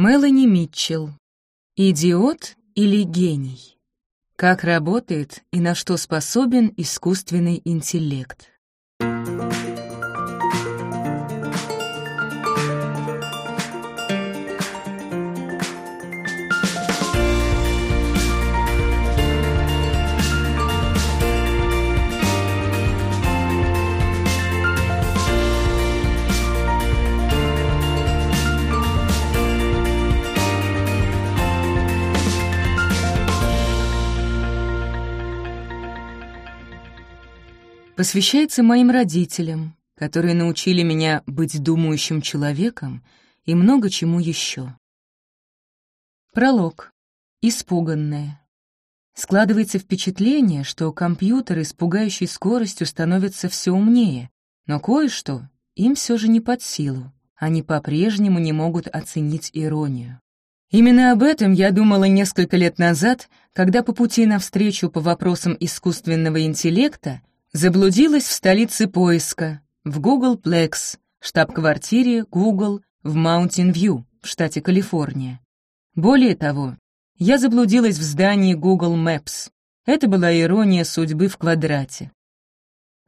Мелани Митчелл. Идиот или гений? Как работает и на что способен искусственный интеллект? Посвящается моим родителям, которые научили меня быть думающим человеком и много чему еще. Пролог. Испуганная. Складывается впечатление, что компьютеры с пугающей скоростью становятся все умнее, но кое-что им все же не под силу. Они по-прежнему не могут оценить иронию. Именно об этом я думала несколько лет назад, когда по пути навстречу по вопросам искусственного интеллекта Заблудилась в столице поиска, в Google Plex, штаб-квартире Google в Маунтин-Вью, в штате Калифорния. Более того, я заблудилась в здании Google Maps. Это была ирония судьбы в квадрате.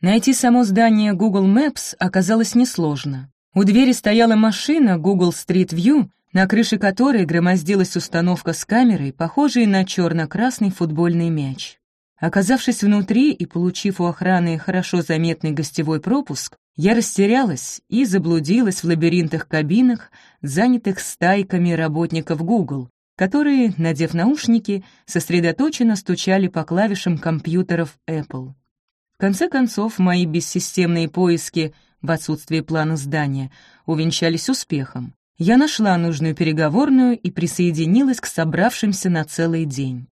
Найти само здание Google Maps оказалось несложно. У двери стояла машина Google Street View, на крыше которой громоздилась установка с камерой, похожей на черно-красный футбольный мяч. Оказавшись внутри и получив у охраны хорошо заметный гостевой пропуск, я растерялась и заблудилась в лабиринтах кабинах, занятых стайками работников Google, которые, надев наушники, сосредоточенно стучали по клавишам компьютеров Apple. В конце концов, мои бессистемные поиски в отсутствии плана здания увенчались успехом. Я нашла нужную переговорную и присоединилась к собравшимся на целый день.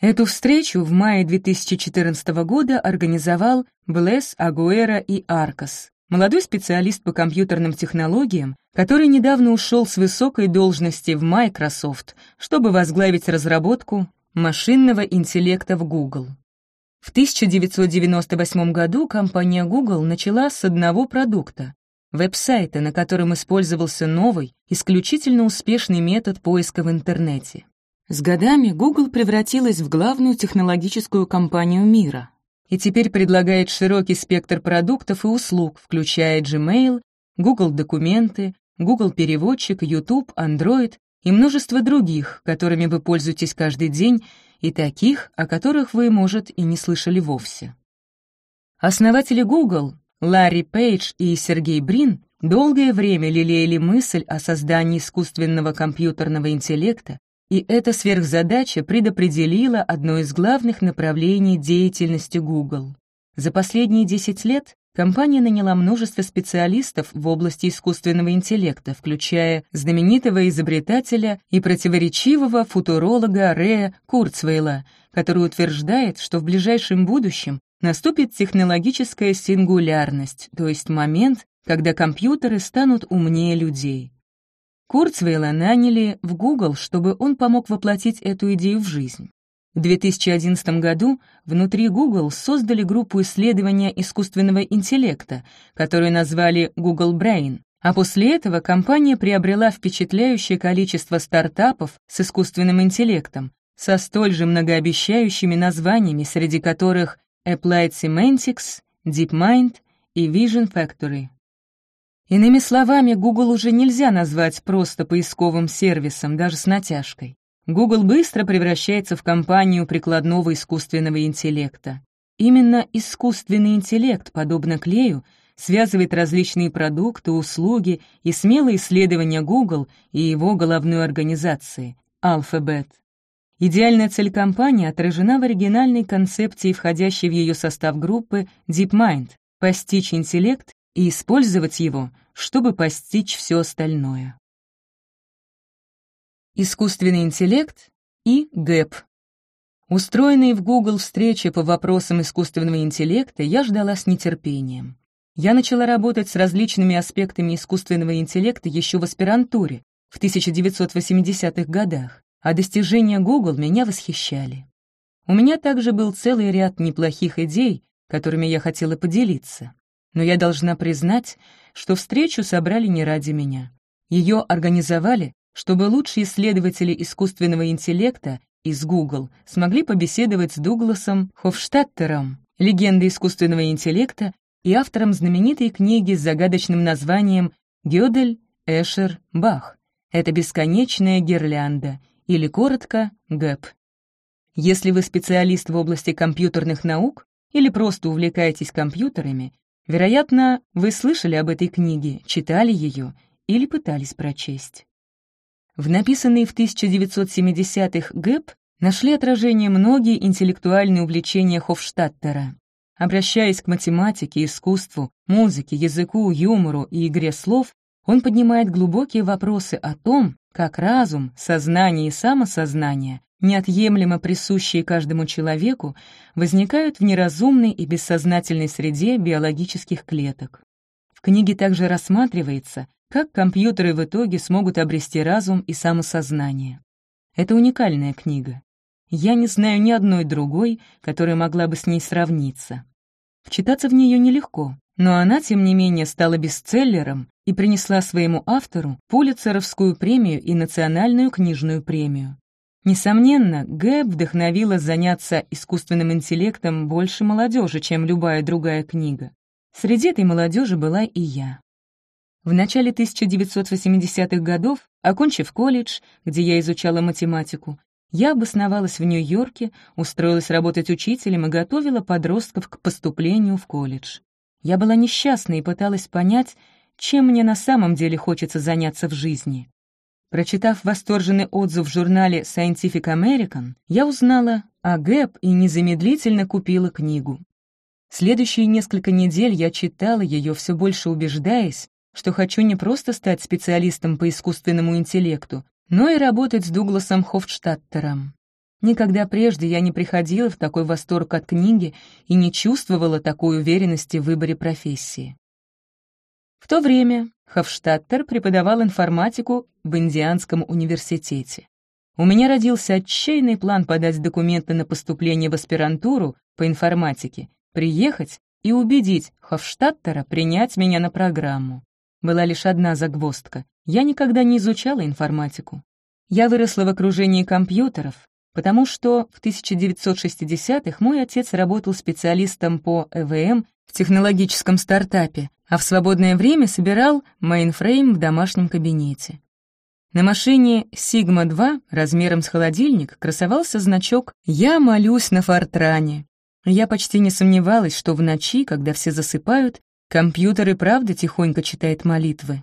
Эту встречу в мае 2014 года организовал Блесс, Агуэра и Аркас, молодой специалист по компьютерным технологиям, который недавно ушел с высокой должности в Microsoft, чтобы возглавить разработку машинного интеллекта в Google. В 1998 году компания Google начала с одного продукта — веб-сайта, на котором использовался новый, исключительно успешный метод поиска в интернете. С годами Google превратилась в главную технологическую компанию мира и теперь предлагает широкий спектр продуктов и услуг, включая Gmail, Google Документы, Google Переводчик, YouTube, Android и множество других, которыми вы пользуетесь каждый день, и таких, о которых вы, может, и не слышали вовсе. Основатели Google, Ларри Пейдж и Сергей Брин, долгое время лелеяли мысль о создании искусственного компьютерного интеллекта, и эта сверхзадача предопределила одно из главных направлений деятельности Google. За последние 10 лет компания наняла множество специалистов в области искусственного интеллекта, включая знаменитого изобретателя и противоречивого футуролога Рея Курцвейла, который утверждает, что в ближайшем будущем наступит технологическая сингулярность, то есть момент, когда компьютеры станут умнее людей. Курцвейла наняли в Google, чтобы он помог воплотить эту идею в жизнь. В 2011 году внутри Google создали группу исследования искусственного интеллекта, которую назвали Google Brain, а после этого компания приобрела впечатляющее количество стартапов с искусственным интеллектом, со столь же многообещающими названиями, среди которых Applied Semantics, DeepMind и Vision Factory. Иными словами, Google уже нельзя назвать просто поисковым сервисом, даже с натяжкой. Google быстро превращается в компанию прикладного искусственного интеллекта. Именно искусственный интеллект, подобно клею, связывает различные продукты, услуги и смелые исследования Google и его головной организации — Alphabet. Идеальная цель компании отражена в оригинальной концепции, входящей в ее состав группы DeepMind — постичь интеллект и использовать его, чтобы постичь все остальное. Искусственный интеллект и ГЭП. Устроенные в Google встречи по вопросам искусственного интеллекта я ждала с нетерпением. Я начала работать с различными аспектами искусственного интеллекта еще в аспирантуре в 1980-х годах, а достижения Google меня восхищали. У меня также был целый ряд неплохих идей, которыми я хотела поделиться. Но я должна признать, что встречу собрали не ради меня. Ее организовали, чтобы лучшие исследователи искусственного интеллекта из Google смогли побеседовать с Дугласом Хофштадтером, легендой искусственного интеллекта и автором знаменитой книги с загадочным названием «Гёдель, Эшер, Бах». Это бесконечная гирлянда, или коротко ГЭП. Если вы специалист в области компьютерных наук или просто увлекаетесь компьютерами, вероятно, вы слышали об этой книге, читали ее или пытались прочесть. В написанной в 1970-х ГЭП нашли отражение многие интеллектуальные увлечения Хофштадтера. Обращаясь к математике, искусству, музыке, языку, юмору и игре слов, он поднимает глубокие вопросы о том, как разум, сознание и самосознание, неотъемлемо присущие каждому человеку, возникают в неразумной и бессознательной среде биологических клеток. В книге также рассматривается, как компьютеры в итоге смогут обрести разум и самосознание. Это уникальная книга. Я не знаю ни одной другой, которая могла бы с ней сравниться. Вчитаться в нее нелегко, но она, тем не менее, стала бестселлером и принесла своему автору Пулитцеровскую премию и Национальную книжную премию. Несомненно, Гэб вдохновила заняться искусственным интеллектом больше молодежи, чем любая другая книга. Среди этой молодежи была и я. В начале 1980-х годов, окончив колледж, где я изучала математику, я обосновалась в Нью-Йорке, устроилась работать учителем и готовила подростков к поступлению в колледж. Я была несчастна и пыталась понять, чем мне на самом деле хочется заняться в жизни. Прочитав восторженный отзыв в журнале Scientific American, я узнала о ГЭП и незамедлительно купила книгу. Следующие несколько недель я читала ее, все больше убеждаясь, что хочу не просто стать специалистом по искусственному интеллекту, но и работать с Дугласом Хофштадтером. Никогда прежде я не приходила в такой восторг от книги и не чувствовала такой уверенности в выборе профессии. В то время Хофштадтер преподавал информатику в Индианском университете. У меня родился отчаянный план подать документы на поступление в аспирантуру по информатике, приехать и убедить Хофштадтера принять меня на программу. Была лишь одна загвоздка. Я никогда не изучала информатику. Я выросла в окружении компьютеров, потому что в 1960-х мой отец работал специалистом по ЭВМ в технологическом стартапе, а в свободное время собирал мейнфрейм в домашнем кабинете. На машине Sigma-2 размером с холодильник красовался значок «Я молюсь на Фортране». Я почти не сомневалась, что в ночи, когда все засыпают, компьютер и правда тихонько читает молитвы.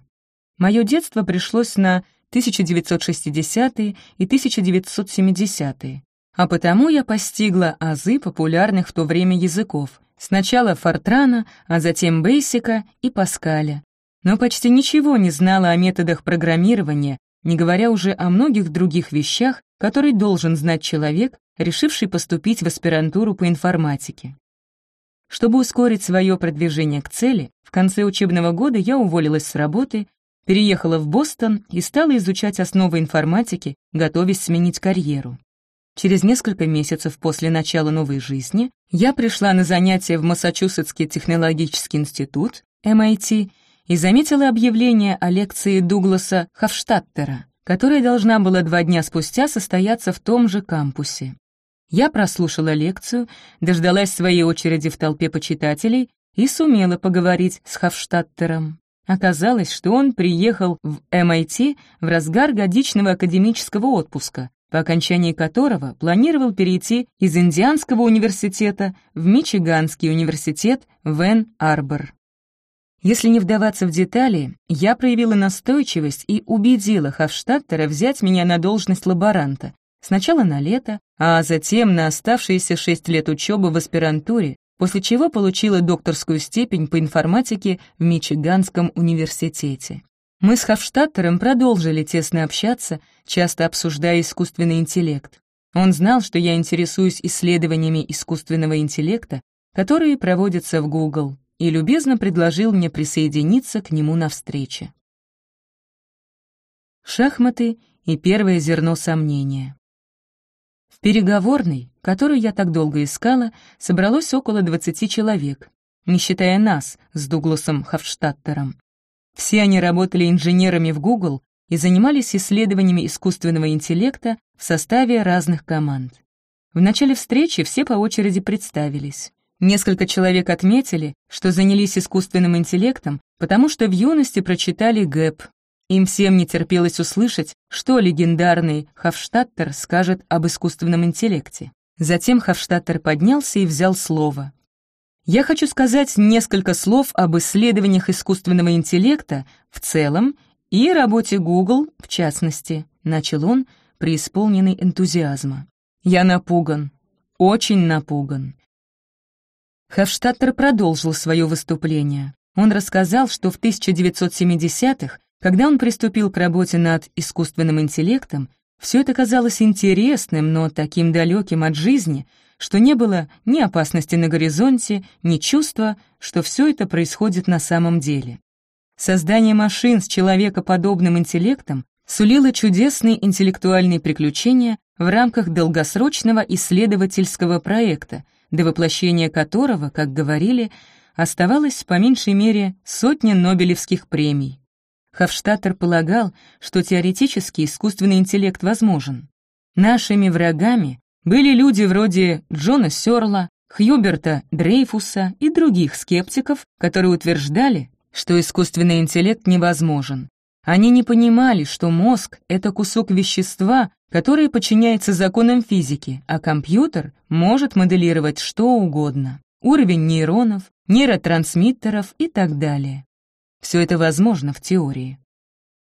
Мое детство пришлось на 1960-е и 1970-е, а потому я постигла азы популярных в то время языков, Сначала Фортрана, а затем Бейсика и Паскаля. Но почти ничего не знала о методах программирования, не говоря уже о многих других вещах, которые должен знать человек, решивший поступить в аспирантуру по информатике. Чтобы ускорить свое продвижение к цели, в конце учебного года я уволилась с работы, переехала в Бостон и стала изучать основы информатики, готовясь сменить карьеру. Через несколько месяцев после начала новой жизни я пришла на занятия в Массачусетский технологический институт, MIT, и заметила объявление о лекции Дугласа Хофштадтера, которая должна была два дня спустя состояться в том же кампусе. Я прослушала лекцию, дождалась своей очереди в толпе почитателей и сумела поговорить с Хофштадтером. Оказалось, что он приехал в MIT в разгар годичного академического отпуска, по окончании которого планировал перейти из Индианского университета в Мичиганский университет Вен-Арбор. Если не вдаваться в детали, я проявила настойчивость и убедила Хавштадтера взять меня на должность лаборанта, сначала на лето, а затем на оставшиеся шесть лет учебы в аспирантуре, после чего получила докторскую степень по информатике в Мичиганском университете. Мы с Хофштадтером продолжили тесно общаться, часто обсуждая искусственный интеллект. Он знал, что я интересуюсь исследованиями искусственного интеллекта, которые проводятся в Google, и любезно предложил мне присоединиться к нему на встрече. Шахматы и первое зерно сомнения. В переговорной, которую я так долго искала, собралось около 20 человек, не считая нас с Дугласом Хофштадтером. Все они работали инженерами в Google, и занимались исследованиями искусственного интеллекта в составе разных команд. В начале встречи все по очереди представились. Несколько человек отметили, что занялись искусственным интеллектом, потому что в юности прочитали ГЭП. Им всем не терпелось услышать, что легендарный Хофштаттер скажет об искусственном интеллекте. Затем Хофштаттер поднялся и взял слово. «Я хочу сказать несколько слов об исследованиях искусственного интеллекта в целом и работе Google в частности», — начал он, преисполненный энтузиазма. «Я напуган, очень напуган. Хофштаттер продолжил свое выступление. Он рассказал, что в 1970-х, когда он приступил к работе над искусственным интеллектом, все это казалось интересным, но таким далеким от жизни, что не было ни опасности на горизонте, ни чувства, что все это происходит на самом деле. Создание машин с человекоподобным интеллектом сулило чудесные интеллектуальные приключения в рамках долгосрочного исследовательского проекта, до воплощения которого, как говорили, оставалось по меньшей мере сотня Нобелевских премий. Хофштаттер полагал, что теоретически искусственный интеллект возможен. Нашими врагами были люди вроде Джона Сёрла, Хьюберта Дрейфуса и других скептиков, которые утверждали, что искусственный интеллект невозможен. Они не понимали, что мозг — это кусок вещества, которое подчиняется законам физики, а компьютер может моделировать что угодно. Уровень нейронов, нейротрансмиттеров и так далее. Все это возможно в теории.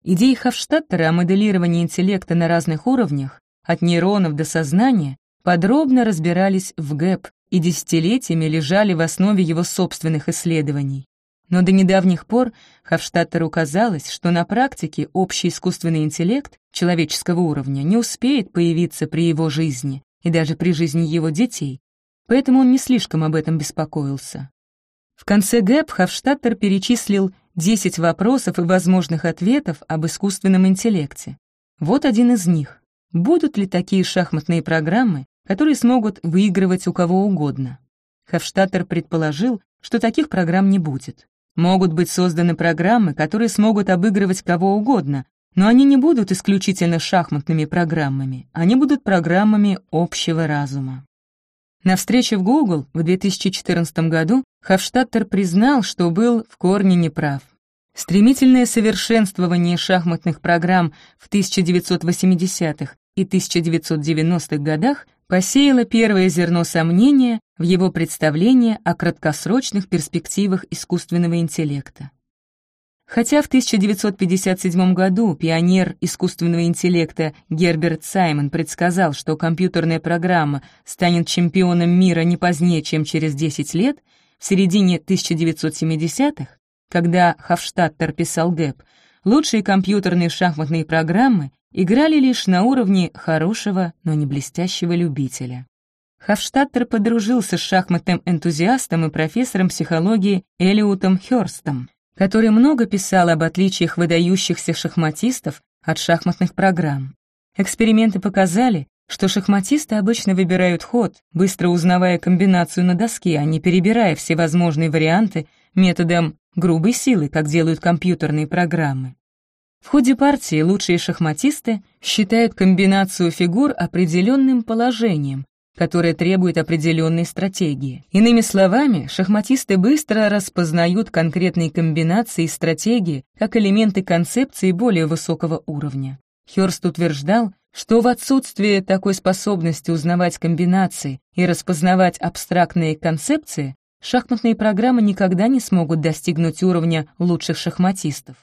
Идеи Хофштаттера о моделировании интеллекта на разных уровнях, от нейронов до сознания, подробно разбирались в ГЭП и десятилетиями лежали в основе его собственных исследований. Но до недавних пор Хавштадтеру казалось, что на практике общий искусственный интеллект человеческого уровня не успеет появиться при его жизни и даже при жизни его детей, поэтому он не слишком об этом беспокоился. В конце ГЭП Хавштадтер перечислил 10 вопросов и возможных ответов об искусственном интеллекте. Вот один из них. Будут ли такие шахматные программы, которые смогут выигрывать у кого угодно? Хавштадтер предположил, что таких программ не будет. Могут быть созданы программы, которые смогут обыгрывать кого угодно, но они не будут исключительно шахматными программами, они будут программами общего разума. На встрече в Google в 2014 году Хофштадтер признал, что был в корне неправ. Стремительное совершенствование шахматных программ в 1980-х и 1990-х годах посеяло первое зерно сомнения в его представление о краткосрочных перспективах искусственного интеллекта. Хотя в 1957 году пионер искусственного интеллекта Герберт Саймон предсказал, что компьютерная программа станет чемпионом мира не позднее, чем через 10 лет, в середине 1970-х, когда Хофштадтер писал ГЭП, лучшие компьютерные шахматные программы играли лишь на уровне хорошего, но не блестящего любителя. Хофштадтер подружился с шахматным энтузиастом и профессором психологии Элиотом Хёрстом, который много писал об отличиях выдающихся шахматистов от шахматных программ. Эксперименты показали, что шахматисты обычно выбирают ход, быстро узнавая комбинацию на доске, а не перебирая всевозможные варианты методом грубой силы, как делают компьютерные программы. В ходе партии лучшие шахматисты считают комбинацию фигур определенным положением, которое требует определенной стратегии. Иными словами, шахматисты быстро распознают конкретные комбинации и стратегии как элементы концепции более высокого уровня. Хёрст утверждал, что в отсутствие такой способности узнавать комбинации и распознавать абстрактные концепции, шахматные программы никогда не смогут достигнуть уровня лучших шахматистов.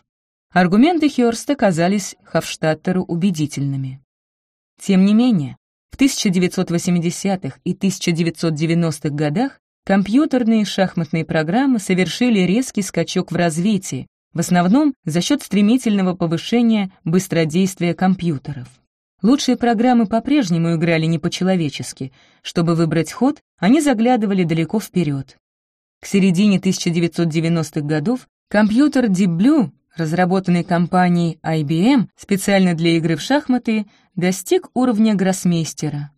Аргументы Хёрста казались Хофштадтеру убедительными. Тем не менее, в 1980-х и 1990-х годах компьютерные шахматные программы совершили резкий скачок в развитии, в основном за счет стремительного повышения быстродействия компьютеров. Лучшие программы по-прежнему играли не по-человечески. Чтобы выбрать ход, они заглядывали далеко вперед. К середине 1990-х годов компьютер Deep Blue разработанный компанией IBM специально для игры в шахматы, достиг уровня гроссмейстера.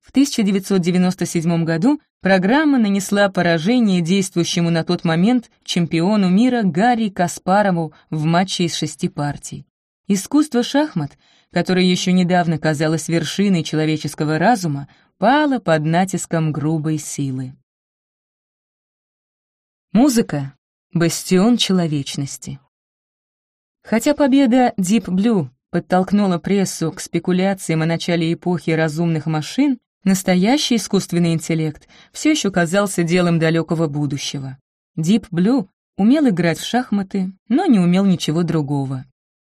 В 1997 году программа нанесла поражение действующему на тот момент чемпиону мира Гарри Каспарову в матче из шести партий. Искусство шахмат, которое еще недавно казалось вершиной человеческого разума, пало под натиском грубой силы. Музыка — бастион человечности. Хотя победа Deep Blue подтолкнула прессу к спекуляциям о начале эпохи разумных машин, настоящий искусственный интеллект все еще казался делом далекого будущего. Deep Blue умел играть в шахматы, но не умел ничего другого.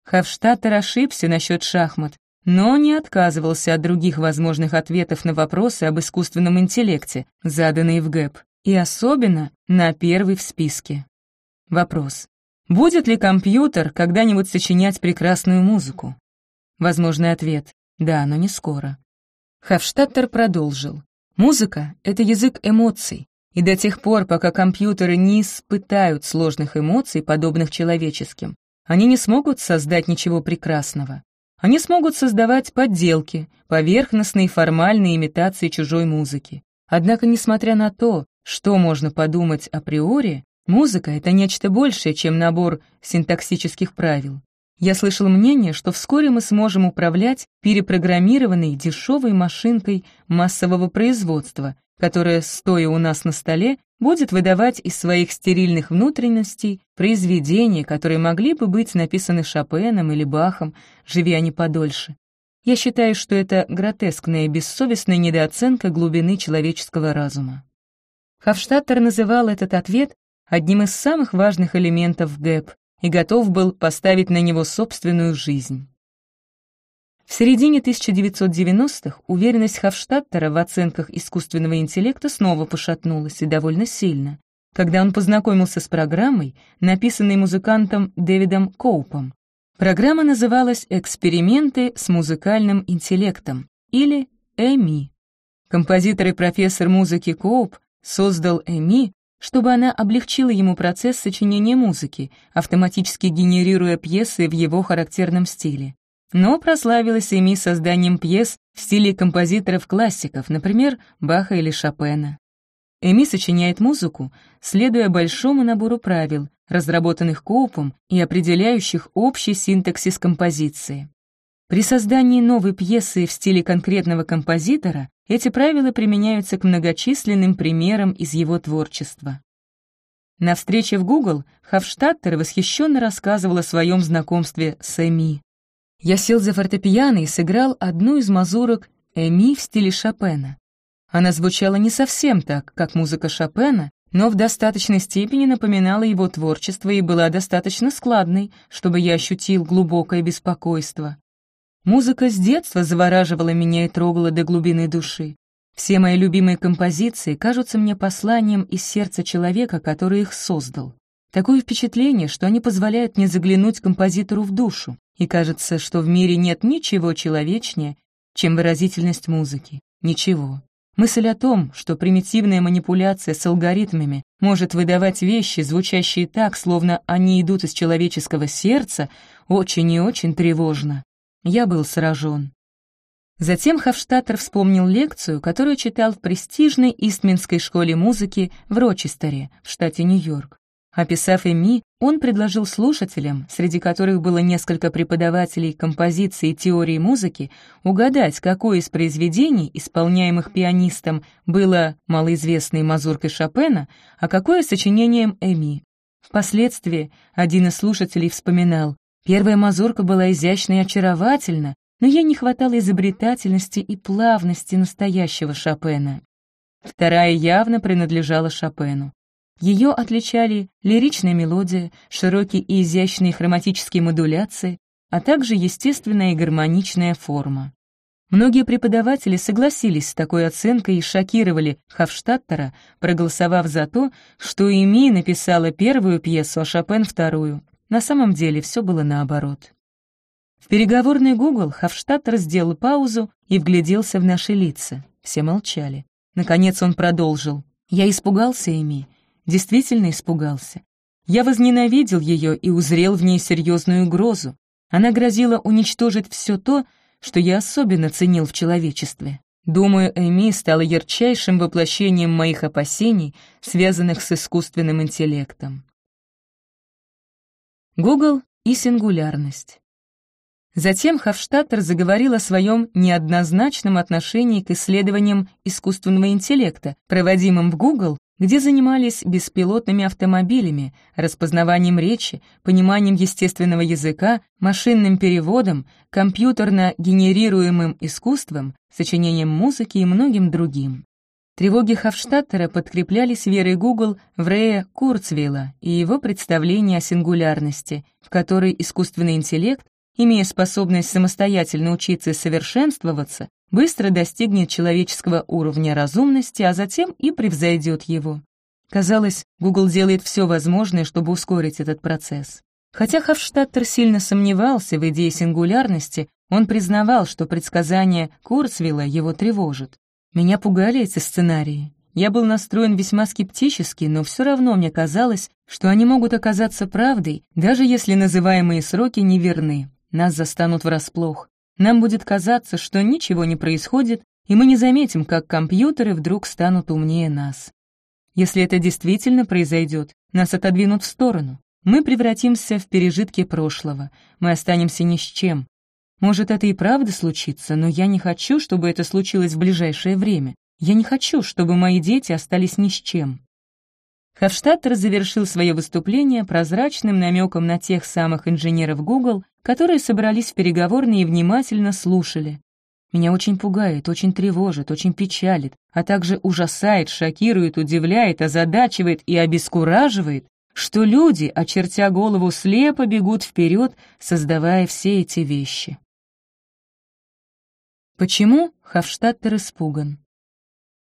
Хавштаттер ошибся насчет шахмат, но не отказывался от других возможных ответов на вопросы об искусственном интеллекте, заданные в ГЭП, и особенно на первый в списке. Вопрос. Будет ли компьютер когда-нибудь сочинять прекрасную музыку? Возможный ответ — да, но не скоро. Хавштаттер продолжил. Музыка — это язык эмоций, и до тех пор, пока компьютеры не испытают сложных эмоций, подобных человеческим, они не смогут создать ничего прекрасного. Они смогут создавать подделки, поверхностные формальные имитации чужой музыки. Однако, несмотря на то, что можно подумать априори, Музыка — это нечто большее, чем набор синтаксических правил. Я слышал мнение, что вскоре мы сможем управлять перепрограммированной дешевой машинкой массового производства, которая, стоя у нас на столе, будет выдавать из своих стерильных внутренностей произведения, которые могли бы быть написаны Шопеном или Бахом, живи они подольше. Я считаю, что это гротескная и бессовестная недооценка глубины человеческого разума. Хофштаттер называл этот ответ одним из самых важных элементов ГЭП и готов был поставить на него собственную жизнь. В середине 1990-х уверенность Хавштадтера в оценках искусственного интеллекта снова пошатнулась и довольно сильно, когда он познакомился с программой, написанной музыкантом Дэвидом Коупом. Программа называлась «Эксперименты с музыкальным интеллектом» или ЭМИ. Композитор и профессор музыки Коуп создал ЭМИ чтобы она облегчила ему процесс сочинения музыки, автоматически генерируя пьесы в его характерном стиле. Но прославилась Эми созданием пьес в стиле композиторов-классиков, например, Баха или Шопена. Эми сочиняет музыку, следуя большому набору правил, разработанных Коупом и определяющих общий синтаксис композиции. При создании новой пьесы в стиле конкретного композитора эти правила применяются к многочисленным примерам из его творчества. На встрече в Google Хавштаттер восхищенно рассказывал о своем знакомстве с Эми. Я сел за фортепиано и сыграл одну из мазурок Эми в стиле Шопена. Она звучала не совсем так, как музыка Шопена, но в достаточной степени напоминала его творчество и была достаточно складной, чтобы я ощутил глубокое беспокойство. Музыка с детства завораживала меня и трогала до глубины души. Все мои любимые композиции кажутся мне посланием из сердца человека, который их создал. Такое впечатление, что они позволяют мне заглянуть композитору в душу, и кажется, что в мире нет ничего человечнее, чем выразительность музыки. Ничего. Мысль о том, что примитивная манипуляция с алгоритмами может выдавать вещи, звучащие так, словно они идут из человеческого сердца, очень и очень тревожна. Я был сражен. Затем Хавштаттер вспомнил лекцию, которую читал в престижной Истминской школе музыки в Рочестере, в штате Нью-Йорк. Описав Эми, он предложил слушателям, среди которых было несколько преподавателей композиции и теории музыки, угадать, какое из произведений, исполняемых пианистом, было малоизвестной мазуркой Шопена, а какое — сочинением Эми. Впоследствии один из слушателей вспоминал, Первая мазурка была изящна и очаровательна, но ей не хватало изобретательности и плавности настоящего Шопена. Вторая явно принадлежала Шопену. Ее отличали лиричная мелодия, широкие и изящные хроматические модуляции, а также естественная и гармоничная форма. Многие преподаватели согласились с такой оценкой и шокировали Хавштаттера, проголосовав за то, что Эми написала первую пьесу, а Шопен — вторую. На самом деле все было наоборот. В переговорной Google Хавштадтер сделал паузу и вгляделся в наши лица. Все молчали. Наконец он продолжил. «Я испугался, Эми. Действительно испугался. Я возненавидел ее и узрел в ней серьезную угрозу. Она грозила уничтожить все то, что я особенно ценил в человечестве. Думаю, Эми стала ярчайшим воплощением моих опасений, связанных с искусственным интеллектом. Google и сингулярность. Затем Хофштаттер заговорил о своем неоднозначном отношении к исследованиям искусственного интеллекта, проводимым в Google, где занимались беспилотными автомобилями, распознаванием речи, пониманием естественного языка, машинным переводом, компьютерно генерируемым искусством, сочинением музыки и многим другим. Тревоги Хофштаттера подкреплялись верой Google в Рея Курцвейла и его представление о сингулярности, в которой искусственный интеллект имея способность самостоятельно учиться и совершенствоваться, быстро достигнет человеческого уровня разумности, а затем и превзойдет его. Казалось, Google делает все возможное, чтобы ускорить этот процесс. Хотя Хофштаттер сильно сомневался в идее сингулярности, он признавал, что предсказания Курцвилла его тревожат. Меня пугали эти сценарии. Я был настроен весьма скептически, но все равно мне казалось, что они могут оказаться правдой, даже если называемые сроки неверны. Нас застанут врасплох. Нам будет казаться, что ничего не происходит, и мы не заметим, как компьютеры вдруг станут умнее нас. Если это действительно произойдет, нас отодвинут в сторону. Мы превратимся в пережитки прошлого, мы останемся ни с чем. Может, это и правда случится, но я не хочу, чтобы это случилось в ближайшее время. Я не хочу, чтобы мои дети остались ни с чем. Хофштадтер завершил свое выступление прозрачным намеком на тех самых инженеров Google, которые собрались в переговорные и внимательно слушали. Меня очень пугает, очень тревожит, очень печалит, а также ужасает, шокирует, удивляет, озадачивает и обескураживает, что люди, очертя голову, слепо бегут вперед, создавая все эти вещи. Почему Хавштадтер испуган?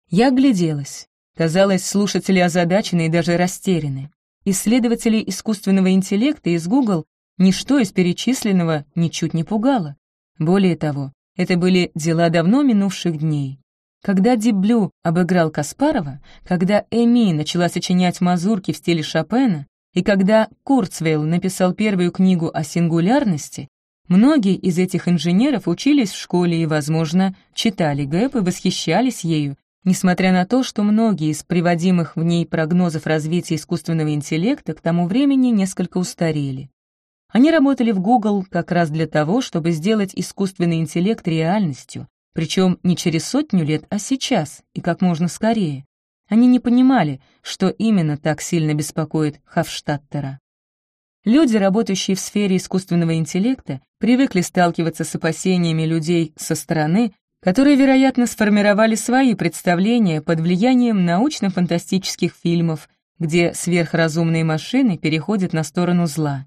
Я гляделась. Казалось, слушатели озадачены и даже растеряны. Исследователи искусственного интеллекта из Google ничто из перечисленного ничуть не пугало. Более того, это были дела давно минувших дней. Когда Диблю обыграл Каспарова, когда Эми начала сочинять мазурки в стиле Шопена, и когда Курцвейл написал первую книгу о сингулярности, многие из этих инженеров учились в школе и, возможно, читали ГЭП и восхищались ею, Несмотря на то, что многие из приводимых в ней прогнозов развития искусственного интеллекта к тому времени несколько устарели. Они работали в Google как раз для того, чтобы сделать искусственный интеллект реальностью, причем не через сотню лет, а сейчас, и как можно скорее. Они не понимали, что именно так сильно беспокоит Хафштаттера. Люди, работающие в сфере искусственного интеллекта, привыкли сталкиваться с опасениями людей со стороны, которые, вероятно, сформировали свои представления под влиянием научно-фантастических фильмов, где сверхразумные машины переходят на сторону зла.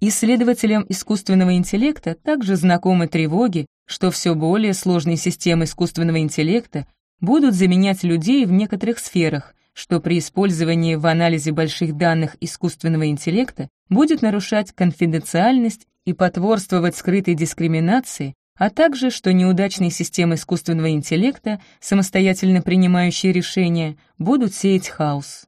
Исследователям искусственного интеллекта также знакомы тревоги, что все более сложные системы искусственного интеллекта будут заменять людей в некоторых сферах, что при использовании в анализе больших данных искусственного интеллекта будет нарушать конфиденциальность и потворствовать скрытой дискриминации, а также, что неудачные системы искусственного интеллекта, самостоятельно принимающие решения, будут сеять хаос.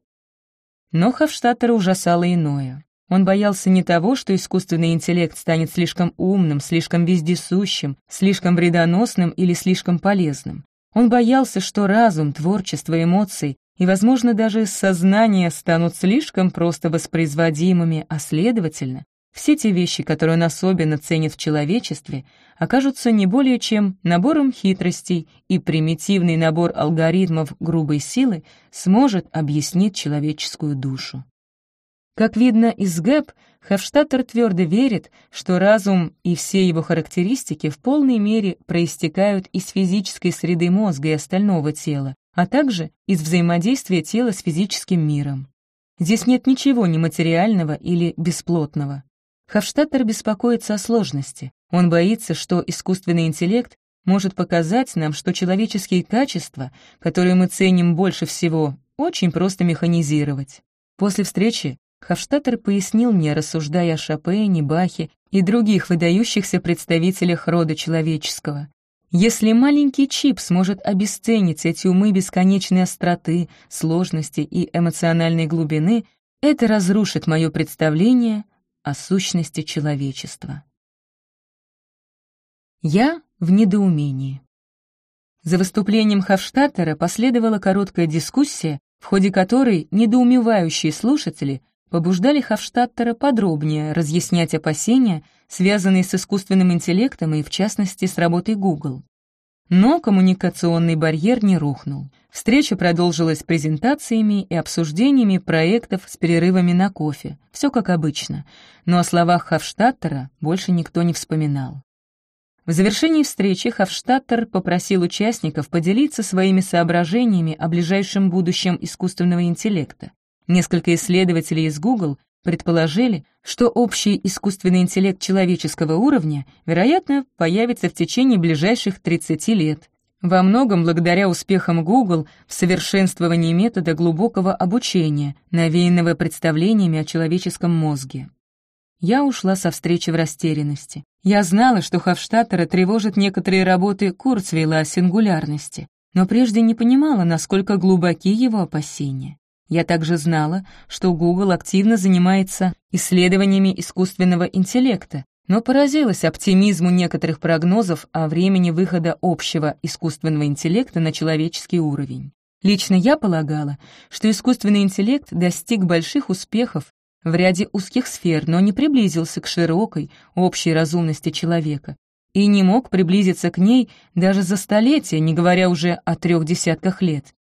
Но Хофштаттера ужасало иное. Он боялся не того, что искусственный интеллект станет слишком умным, слишком вездесущим, слишком вредоносным или слишком полезным. Он боялся, что разум, творчество, эмоции и, возможно, даже сознание станут слишком просто воспроизводимыми, а следовательно, все те вещи, которые он особенно ценит в человечестве, окажутся не более чем набором хитростей, и примитивный набор алгоритмов грубой силы сможет объяснить человеческую душу. Как видно из ГЭП, Хефштаттер твердо верит, что разум и все его характеристики в полной мере проистекают из физической среды мозга и остального тела, а также из взаимодействия тела с физическим миром. Здесь нет ничего нематериального или бесплотного. Хофштаттер беспокоится о сложности. Он боится, что искусственный интеллект может показать нам, что человеческие качества, которые мы ценим больше всего, очень просто механизировать. После встречи Хофштаттер пояснил мне, рассуждая о Шопене, Бахе и других выдающихся представителях рода человеческого. Если маленький чип сможет обесценить эти умы бесконечной остроты, сложности и эмоциональной глубины, это разрушит мое представление о сущности человечества. Я в недоумении. За выступлением Хофштаттера последовала короткая дискуссия, в ходе которой недоумевающие слушатели побуждали Хофштадтера подробнее разъяснять опасения, связанные с искусственным интеллектом и, в частности, с работой Google. Но коммуникационный барьер не рухнул. Встреча продолжилась презентациями и обсуждениями проектов с перерывами на кофе. Все как обычно. Но о словах Хофштаттера больше никто не вспоминал. В завершении встречи Хофштаттер попросил участников поделиться своими соображениями о ближайшем будущем искусственного интеллекта. Несколько исследователей из Google предположили, что общий искусственный интеллект человеческого уровня, вероятно, появится в течение ближайших 30 лет, во многом благодаря успехам Google в совершенствовании метода глубокого обучения, навеянного представлениями о человеческом мозге. Я ушла со встречи в растерянности. Я знала, что Хофштаттера тревожат некоторые работы Курцвейла о сингулярности, но прежде не понимала, насколько глубоки его опасения. Я также знала, что Google активно занимается исследованиями искусственного интеллекта, но поразилась оптимизму некоторых прогнозов о времени выхода общего искусственного интеллекта на человеческий уровень. Лично я полагала, что искусственный интеллект достиг больших успехов в ряде узких сфер, но не приблизился к широкой, общей разумности человека и не мог приблизиться к ней даже за столетия, не говоря уже о трех десятках лет.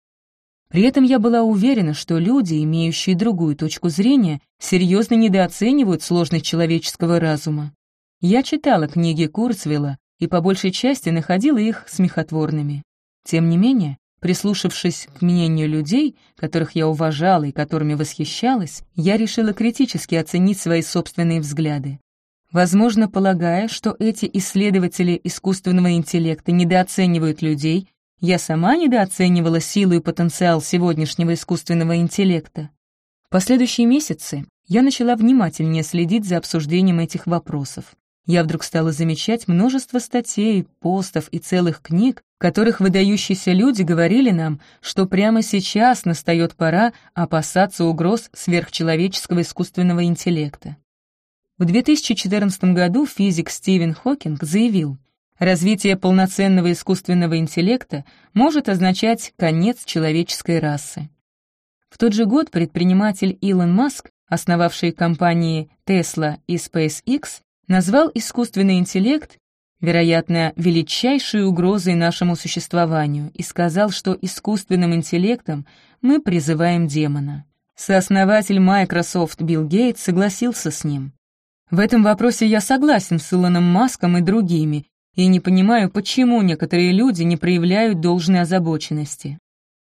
При этом я была уверена, что люди, имеющие другую точку зрения, серьезно недооценивают сложность человеческого разума. Я читала книги Курцвелла и по большей части находила их смехотворными. Тем не менее, прислушавшись к мнению людей, которых я уважала и которыми восхищалась, я решила критически оценить свои собственные взгляды. Возможно, полагая, что эти исследователи искусственного интеллекта недооценивают людей, я сама недооценивала силу и потенциал сегодняшнего искусственного интеллекта. Последующие месяцы я начала внимательнее следить за обсуждением этих вопросов. Я вдруг стала замечать множество статей, постов и целых книг, в которых выдающиеся люди говорили нам, что прямо сейчас настает пора опасаться угроз сверхчеловеческого искусственного интеллекта. В 2014 году физик Стивен Хокинг заявил, Развитие полноценного искусственного интеллекта может означать конец человеческой расы. В тот же год предприниматель Илон Маск, основавший компании Tesla и SpaceX, назвал искусственный интеллект, вероятно, величайшей угрозой нашему существованию и сказал, что искусственным интеллектом мы призываем демона. Сооснователь Microsoft Билл Гейтс согласился с ним. В этом вопросе я согласен с Илоном Маском и другими, и не понимаю, почему некоторые люди не проявляют должной озабоченности.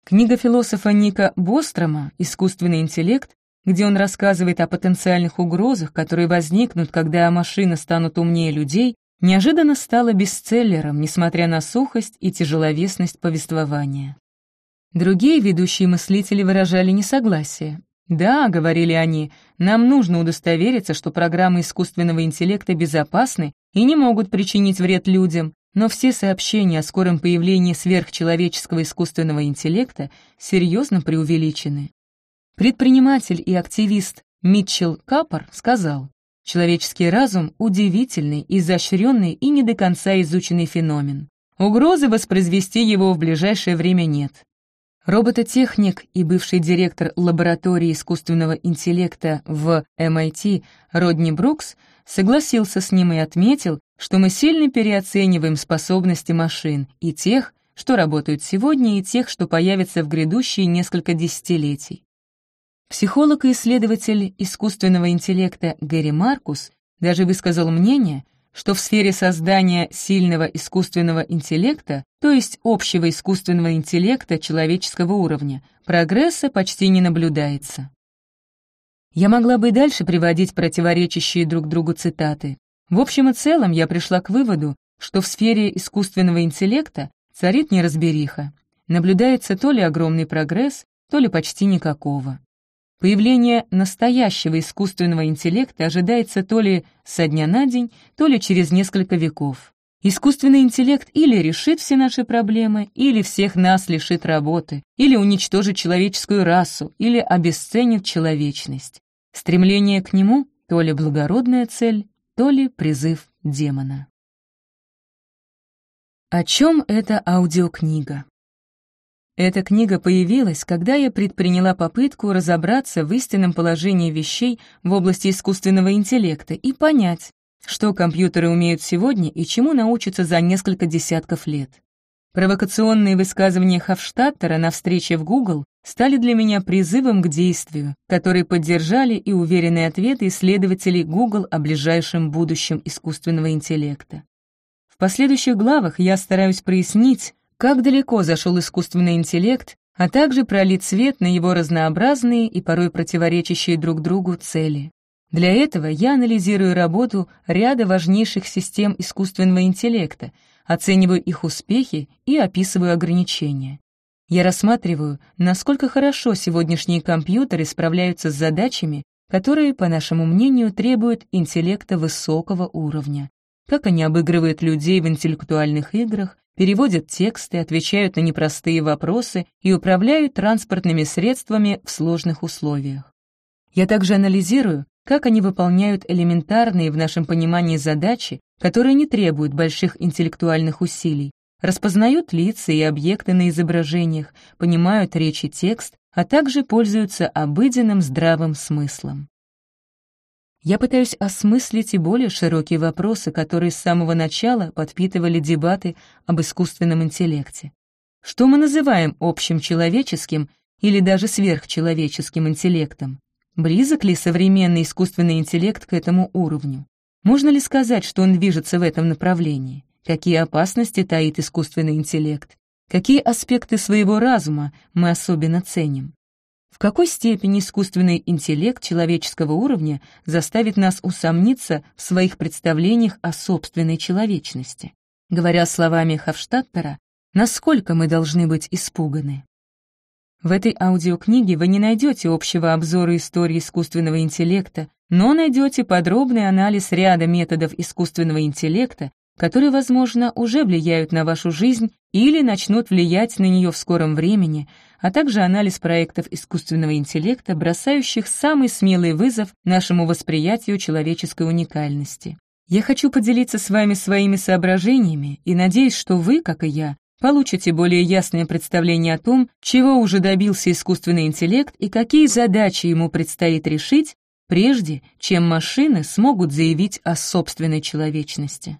Книга философа Ника Бострома «Искусственный интеллект», где он рассказывает о потенциальных угрозах, которые возникнут, когда машины станут умнее людей, неожиданно стала бестселлером, несмотря на сухость и тяжеловесность повествования. Другие ведущие мыслители выражали несогласие. «Да», — говорили они, — «нам нужно удостовериться, что программы искусственного интеллекта безопасны и не могут причинить вред людям, но все сообщения о скором появлении сверхчеловеческого искусственного интеллекта серьезно преувеличены. Предприниматель и активист Митчелл Капор сказал, «Человеческий разум — удивительный, изощренный и не до конца изученный феномен. Угрозы воспроизвести его в ближайшее время нет. Робототехник и бывший директор лаборатории искусственного интеллекта в MIT Родни Брукс согласился с ним и отметил, что мы сильно переоцениваем способности машин и тех, что работают сегодня, и тех, что появятся в грядущие несколько десятилетий. Психолог и исследователь искусственного интеллекта Гэри Маркус даже высказал мнение — что в сфере создания сильного искусственного интеллекта, то есть общего искусственного интеллекта человеческого уровня, прогресса почти не наблюдается. Я могла бы и дальше приводить противоречащие друг другу цитаты. В общем и целом я пришла к выводу, что в сфере искусственного интеллекта царит неразбериха. Наблюдается то ли огромный прогресс, то ли почти никакого. Появление настоящего искусственного интеллекта ожидается то ли со дня на день, то ли через несколько веков. Искусственный интеллект или решит все наши проблемы, или всех нас лишит работы, или уничтожит человеческую расу, или обесценит человечность. Стремление к нему — то ли благородная цель, то ли призыв демона. О чем эта аудиокнига? Эта книга появилась, когда я предприняла попытку разобраться в истинном положении вещей в области искусственного интеллекта и понять, что компьютеры умеют сегодня и чему научатся за несколько десятков лет. Провокационные высказывания Хофштаттера на встрече в Google стали для меня призывом к действию, который поддержали и уверенные ответы исследователей Google о ближайшем будущем искусственного интеллекта. В последующих главах я стараюсь прояснить, как далеко зашел искусственный интеллект, а также пролить свет на его разнообразные и порой противоречащие друг другу цели. Для этого я анализирую работу ряда важнейших систем искусственного интеллекта, оцениваю их успехи и описываю ограничения. Я рассматриваю, насколько хорошо сегодняшние компьютеры справляются с задачами, которые, по нашему мнению, требуют интеллекта высокого уровня, как они обыгрывают людей в интеллектуальных играх, переводят тексты, отвечают на непростые вопросы и управляют транспортными средствами в сложных условиях. Я также анализирую, как они выполняют элементарные в нашем понимании задачи, которые не требуют больших интеллектуальных усилий, распознают лица и объекты на изображениях, понимают речь и текст, а также пользуются обыденным здравым смыслом. Я пытаюсь осмыслить и более широкие вопросы, которые с самого начала подпитывали дебаты об искусственном интеллекте. Что мы называем общим человеческим или даже сверхчеловеческим интеллектом? Близок ли современный искусственный интеллект к этому уровню? Можно ли сказать, что он движется в этом направлении? Какие опасности таит искусственный интеллект? Какие аспекты своего разума мы особенно ценим? В какой степени искусственный интеллект человеческого уровня заставит нас усомниться в своих представлениях о собственной человечности? Говоря словами Хавштадтера, насколько мы должны быть испуганы? В этой аудиокниге вы не найдете общего обзора истории искусственного интеллекта, но найдете подробный анализ ряда методов искусственного интеллекта, которые, возможно, уже влияют на вашу жизнь или начнут влиять на нее в скором времени, а также анализ проектов искусственного интеллекта, бросающих самый смелый вызов нашему восприятию человеческой уникальности. Я хочу поделиться с вами своими соображениями и надеюсь, что вы, как и я, получите более ясное представление о том, чего уже добился искусственный интеллект и какие задачи ему предстоит решить, прежде чем машины смогут заявить о собственной человечности.